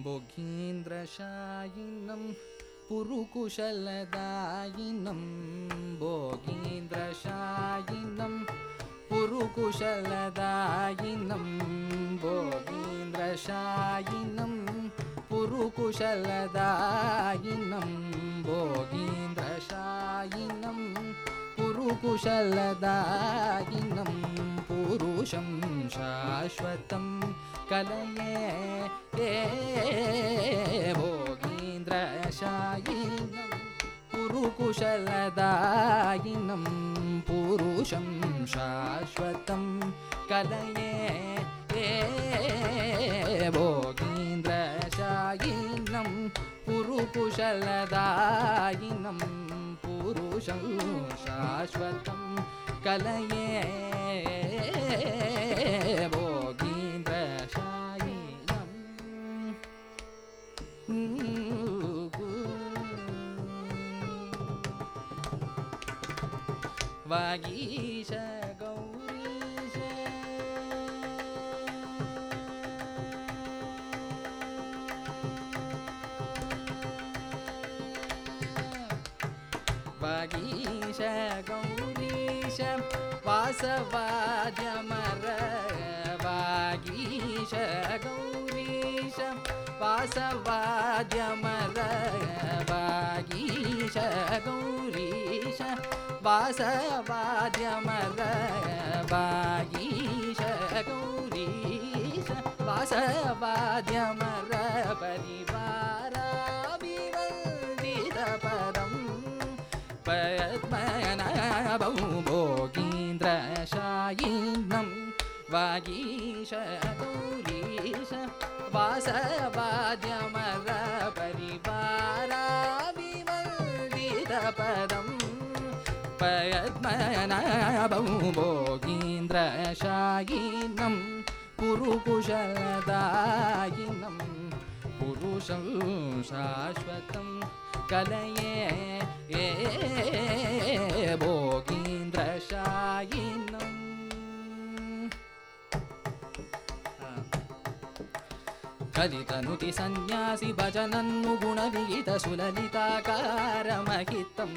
भोगीन्द्रशायिनं पुरुकुशलदायिनं। भोगीन्द्रशायिनं पुरुकुशलदायिनं। भोगीन्द्रशायिनं पुरुकुशलदायिनं। भोगीन्द्रशायिनं पुरुकुशलदायिनं। पुरुषं शाश्वतं कलये भोगीन्द्रशायिनं पुरुकुशलदायिनं पुरुषं शाश्वतं कलये भोगीन्द्रशायिनं पुरुकुशलदायिनं पुरुषं शाश्वतं कलये वागीश गौरीश। वागीश गौरीश वासवाद्यमर वागीश गौरीश वासवाद्यमर वासवाद्यमर वागीश गौरीश वासवाद्यमर परिवाराभिवन्दितपदम् पद्मनाभौ भोगीन्द्रशायिनं वागीश गौरीश वासवाद्यमर पद्मनाभौ भोगीन्द्रशायिनं पुरुकुशलदायिनं पुरुषं शाश्वतं कलये भोगीन्द्रशायिनम् कलितनुति सन्न्यासि भजनन्नुगुणविहितसुललिताकारमहितम्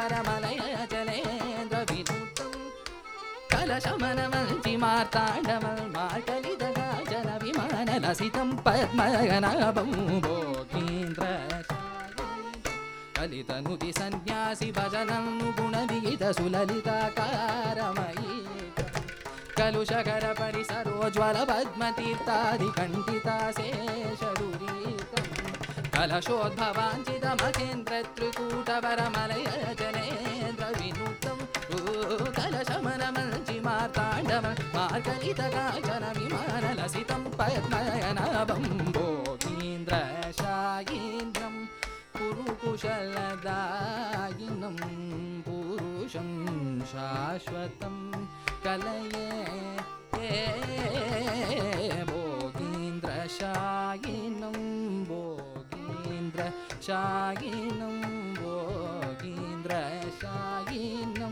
పరమలయచలేంద్ర కలశమన మంచి మార్తాండమల్ మాటలిదగా జన విమాన లసితం పద్మగనాభం భోగీంద్ర కలితనుది సన్యాసి భజనం గుణ విహిత కలుషకర పద్మతీర్థాది కంఠిత శేషగురి कलशोद्भवाञ्चितमहेन्द्रत्रिकूटवरमलय जनेन्द्रविनुतं कलशमनमञ्चि मार्ताण्डम मार्गलितकाचन विमानलसितं पद्मयनाभं भोगीन्द्रशायीन्द्रं पुरुकुशलदायिनं पुरुषं शाश्वतं कलये शागिनं भोगीन्द्रशागीनम्